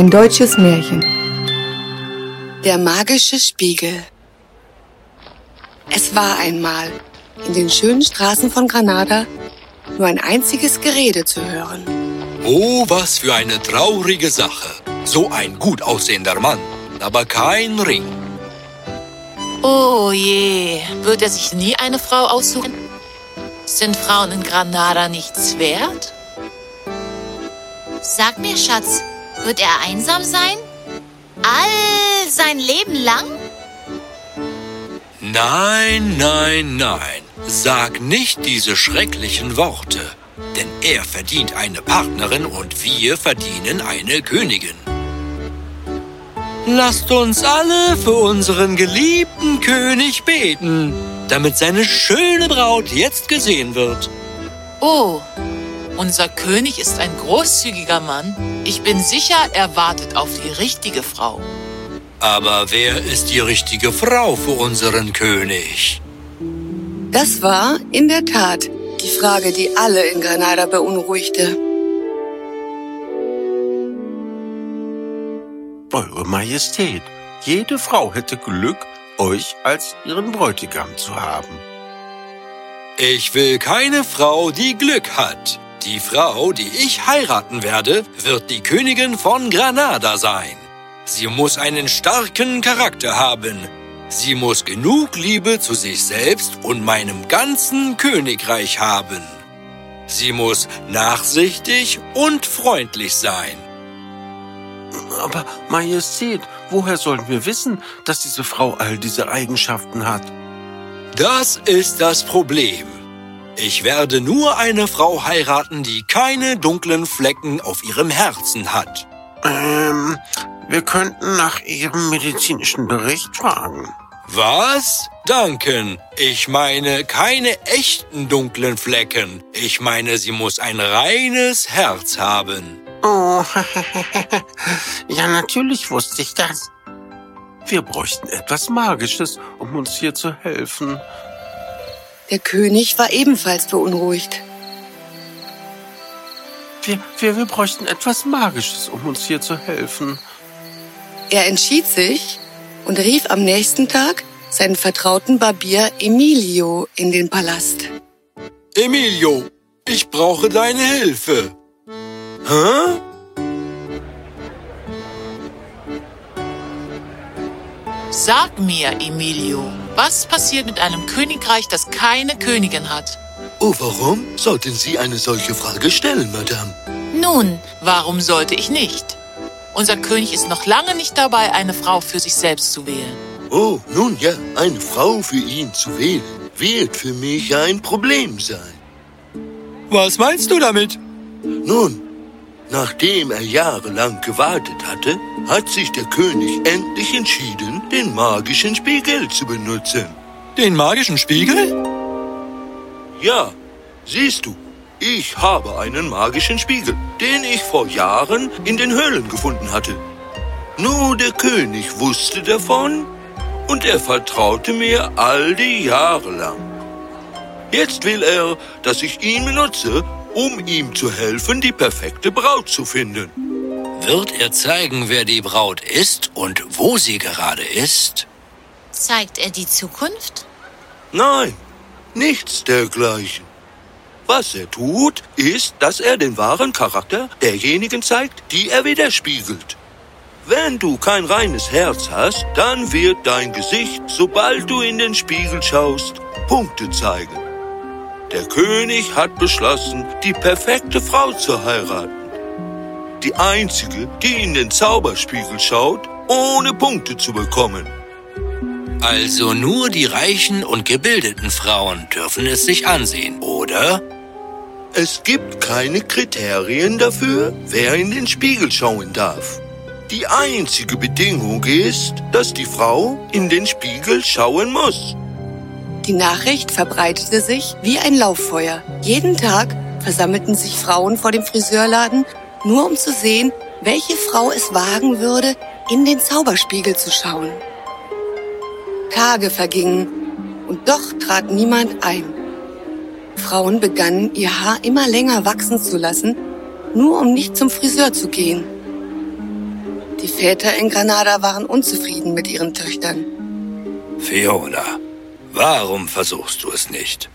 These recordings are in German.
Ein deutsches Märchen. Der magische Spiegel. Es war einmal in den schönen Straßen von Granada nur ein einziges Gerede zu hören. Oh, was für eine traurige Sache. So ein gut aussehender Mann, aber kein Ring. Oh je, wird er sich nie eine Frau aussuchen? Sind Frauen in Granada nichts wert? Sag mir, Schatz, wird er einsam sein? All sein Leben lang? Nein, nein, nein. Sag nicht diese schrecklichen Worte. Denn er verdient eine Partnerin und wir verdienen eine Königin. Lasst uns alle für unseren geliebten König beten, damit seine schöne Braut jetzt gesehen wird. Oh, unser König ist ein großzügiger Mann. Ich bin sicher, er wartet auf die richtige Frau. Aber wer ist die richtige Frau für unseren König? Das war in der Tat die Frage, die alle in Granada beunruhigte. Eure Majestät, jede Frau hätte Glück, euch als ihren Bräutigam zu haben. Ich will keine Frau, die Glück hat. Die Frau, die ich heiraten werde, wird die Königin von Granada sein. Sie muss einen starken Charakter haben. Sie muss genug Liebe zu sich selbst und meinem ganzen Königreich haben. Sie muss nachsichtig und freundlich sein. Aber Majestät, woher sollen wir wissen, dass diese Frau all diese Eigenschaften hat? Das ist das Problem. Ich werde nur eine Frau heiraten, die keine dunklen Flecken auf ihrem Herzen hat. Ähm, wir könnten nach ihrem medizinischen Bericht fragen. Was? Danken. Ich meine keine echten dunklen Flecken. Ich meine, sie muss ein reines Herz haben. Oh, ja, natürlich wusste ich das. Wir bräuchten etwas Magisches, um uns hier zu helfen. Der König war ebenfalls beunruhigt. Wir, wir, wir bräuchten etwas Magisches, um uns hier zu helfen. Er entschied sich und rief am nächsten Tag seinen vertrauten Barbier Emilio in den Palast. Emilio, ich brauche deine Hilfe. Hä? Sag mir, Emilio, was passiert mit einem Königreich, das keine Königin hat? Oh, warum sollten Sie eine solche Frage stellen, Madame? Nun, warum sollte ich nicht? Unser König ist noch lange nicht dabei, eine Frau für sich selbst zu wählen. Oh, nun ja, eine Frau für ihn zu wählen, wird für mich ein Problem sein. Was meinst du damit? Nun, nachdem er jahrelang gewartet hatte, hat sich der König endlich entschieden, den magischen Spiegel zu benutzen. Den magischen Spiegel? Ja, siehst du, ich habe einen magischen Spiegel, den ich vor Jahren in den Höhlen gefunden hatte. Nur der König wusste davon und er vertraute mir all die Jahre lang. Jetzt will er, dass ich ihn benutze, um ihm zu helfen, die perfekte Braut zu finden. Wird er zeigen, wer die Braut ist und wo sie gerade ist? Zeigt er die Zukunft? Nein, nichts dergleichen. Was er tut, ist, dass er den wahren Charakter derjenigen zeigt, die er widerspiegelt. Wenn du kein reines Herz hast, dann wird dein Gesicht, sobald du in den Spiegel schaust, Punkte zeigen. Der König hat beschlossen, die perfekte Frau zu heiraten. Die einzige, die in den Zauberspiegel schaut, ohne Punkte zu bekommen. Also nur die reichen und gebildeten Frauen dürfen es sich ansehen, oder? Es gibt keine Kriterien dafür, wer in den Spiegel schauen darf. Die einzige Bedingung ist, dass die Frau in den Spiegel schauen muss. Die Nachricht verbreitete sich wie ein Lauffeuer. Jeden Tag versammelten sich Frauen vor dem Friseurladen, nur um zu sehen, welche Frau es wagen würde, in den Zauberspiegel zu schauen. Tage vergingen und doch trat niemand ein. Frauen begannen, ihr Haar immer länger wachsen zu lassen, nur um nicht zum Friseur zu gehen. Die Väter in Granada waren unzufrieden mit ihren Töchtern. Fiona, warum versuchst du es nicht?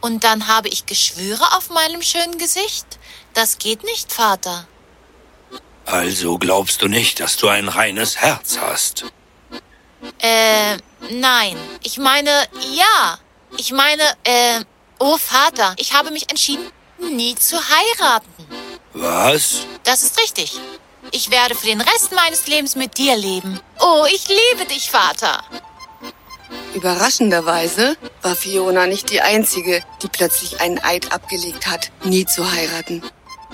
Und dann habe ich Geschwüre auf meinem schönen Gesicht? Das geht nicht, Vater. Also glaubst du nicht, dass du ein reines Herz hast? Äh, nein. Ich meine, ja. Ich meine, äh, oh Vater, ich habe mich entschieden, nie zu heiraten. Was? Das ist richtig. Ich werde für den Rest meines Lebens mit dir leben. Oh, ich liebe dich, Vater. Überraschenderweise war Fiona nicht die Einzige, die plötzlich einen Eid abgelegt hat, nie zu heiraten.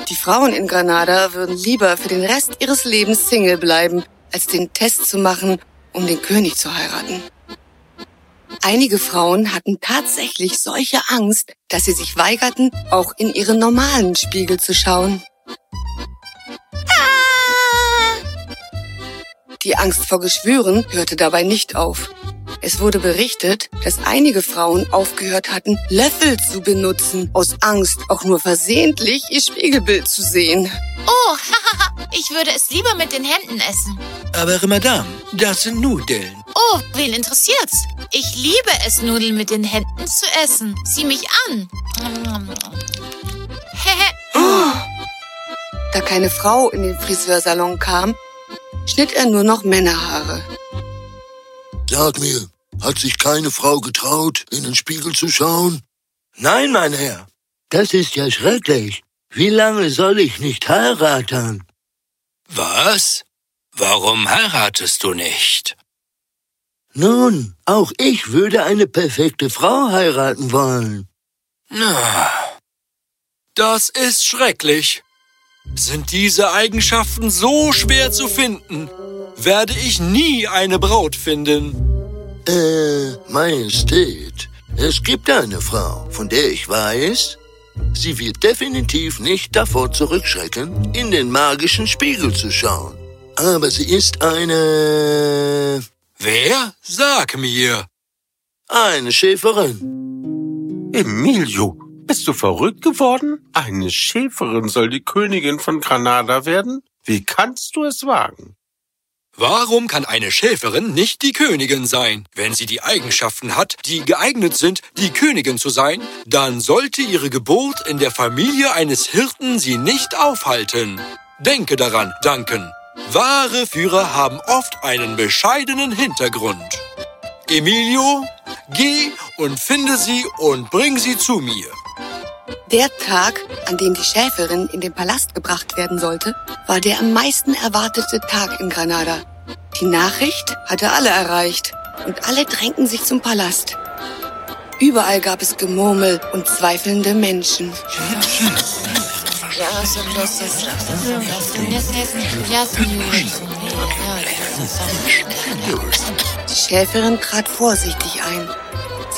Die Frauen in Granada würden lieber für den Rest ihres Lebens Single bleiben, als den Test zu machen, um den König zu heiraten. Einige Frauen hatten tatsächlich solche Angst, dass sie sich weigerten, auch in ihren normalen Spiegel zu schauen. Die Angst vor Geschwüren hörte dabei nicht auf. Es wurde berichtet, dass einige Frauen aufgehört hatten, Löffel zu benutzen, aus Angst, auch nur versehentlich ihr Spiegelbild zu sehen. Oh, ich würde es lieber mit den Händen essen. Aber Madame, das sind Nudeln. Oh, wen interessiert's? Ich liebe es, Nudeln mit den Händen zu essen. Sieh mich an. Da keine Frau in den Friseursalon kam, schnitt er nur noch Männerhaare. Sag mir, hat sich keine Frau getraut, in den Spiegel zu schauen? Nein, mein Herr. Das ist ja schrecklich. Wie lange soll ich nicht heiraten? Was? Warum heiratest du nicht? Nun, auch ich würde eine perfekte Frau heiraten wollen. Na, das ist schrecklich. Sind diese Eigenschaften so schwer zu finden, werde ich nie eine Braut finden. Äh, Majestät, es gibt eine Frau, von der ich weiß, sie wird definitiv nicht davor zurückschrecken, in den magischen Spiegel zu schauen. Aber sie ist eine... Wer? Sag mir. eine Schäferin. Emilio, bist du verrückt geworden? Eine Schäferin soll die Königin von Granada werden? Wie kannst du es wagen? Warum kann eine Schäferin nicht die Königin sein? Wenn sie die Eigenschaften hat, die geeignet sind, die Königin zu sein, dann sollte ihre Geburt in der Familie eines Hirten sie nicht aufhalten. Denke daran, Duncan. Wahre Führer haben oft einen bescheidenen Hintergrund. Emilio, geh und finde sie und bring sie zu mir. Der Tag, an dem die Schäferin in den Palast gebracht werden sollte, war der am meisten erwartete Tag in Granada. Die Nachricht hatte alle erreicht und alle drängten sich zum Palast. Überall gab es Gemurmel und zweifelnde Menschen. Die Schäferin trat vorsichtig ein.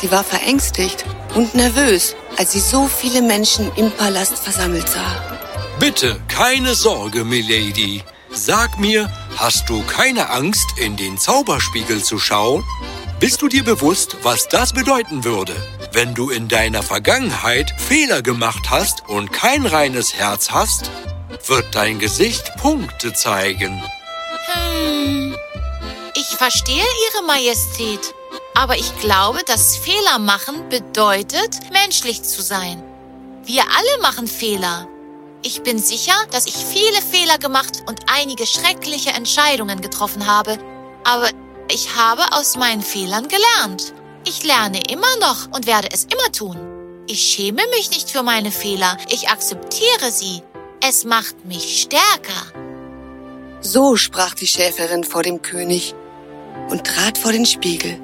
Sie war verängstigt und nervös, als sie so viele Menschen im Palast versammelt sah. Bitte, keine Sorge, Milady. Sag mir, hast du keine Angst, in den Zauberspiegel zu schauen? Bist du dir bewusst, was das bedeuten würde, wenn du in deiner Vergangenheit Fehler gemacht hast und kein reines Herz hast? Wird dein Gesicht Punkte zeigen. Hm, ich verstehe Ihre Majestät. Aber ich glaube, dass Fehler machen bedeutet, menschlich zu sein. Wir alle machen Fehler. Ich bin sicher, dass ich viele Fehler gemacht und einige schreckliche Entscheidungen getroffen habe. Aber ich habe aus meinen Fehlern gelernt. Ich lerne immer noch und werde es immer tun. Ich schäme mich nicht für meine Fehler. Ich akzeptiere sie. Es macht mich stärker. So sprach die Schäferin vor dem König und trat vor den Spiegel.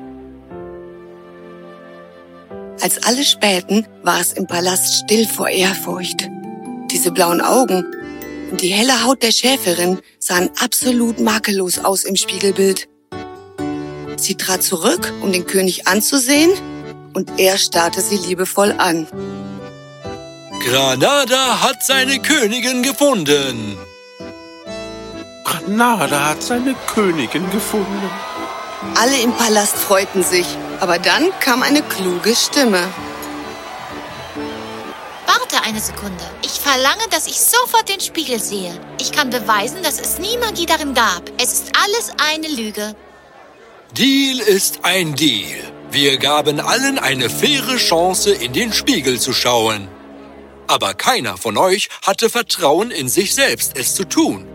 Als alle spähten, war es im Palast still vor Ehrfurcht. Diese blauen Augen und die helle Haut der Schäferin sahen absolut makellos aus im Spiegelbild. Sie trat zurück, um den König anzusehen, und er starrte sie liebevoll an. Granada hat seine Königin gefunden. Granada hat seine Königin gefunden. Alle im Palast freuten sich, aber dann kam eine kluge Stimme. Warte eine Sekunde. Ich verlange, dass ich sofort den Spiegel sehe. Ich kann beweisen, dass es nie Magie darin gab. Es ist alles eine Lüge. Deal ist ein Deal. Wir gaben allen eine faire Chance, in den Spiegel zu schauen. Aber keiner von euch hatte Vertrauen in sich selbst, es zu tun.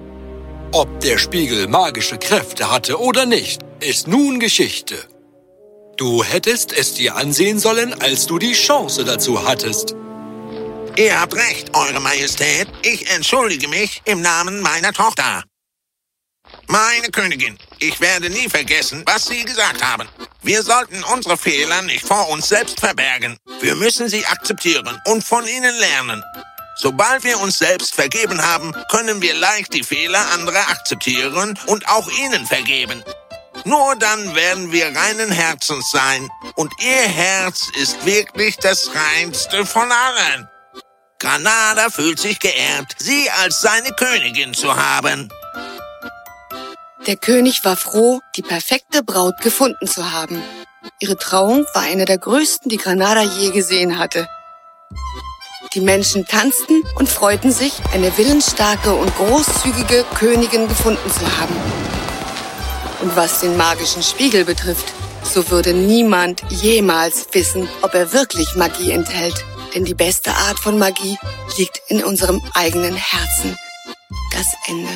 Ob der Spiegel magische Kräfte hatte oder nicht, ist nun Geschichte. Du hättest es dir ansehen sollen, als du die Chance dazu hattest. Ihr habt recht, Eure Majestät. Ich entschuldige mich im Namen meiner Tochter. Meine Königin, ich werde nie vergessen, was Sie gesagt haben. Wir sollten unsere Fehler nicht vor uns selbst verbergen. Wir müssen sie akzeptieren und von ihnen lernen. Sobald wir uns selbst vergeben haben, können wir leicht die Fehler anderer akzeptieren und auch ihnen vergeben. Nur dann werden wir reinen Herzens sein und ihr Herz ist wirklich das reinste von allen. Granada fühlt sich geehrt, sie als seine Königin zu haben. Der König war froh, die perfekte Braut gefunden zu haben. Ihre Trauung war eine der größten, die Granada je gesehen hatte. Die Menschen tanzten und freuten sich, eine willensstarke und großzügige Königin gefunden zu haben. Und was den magischen Spiegel betrifft, so würde niemand jemals wissen, ob er wirklich Magie enthält. Denn die beste Art von Magie liegt in unserem eigenen Herzen. Das Ende.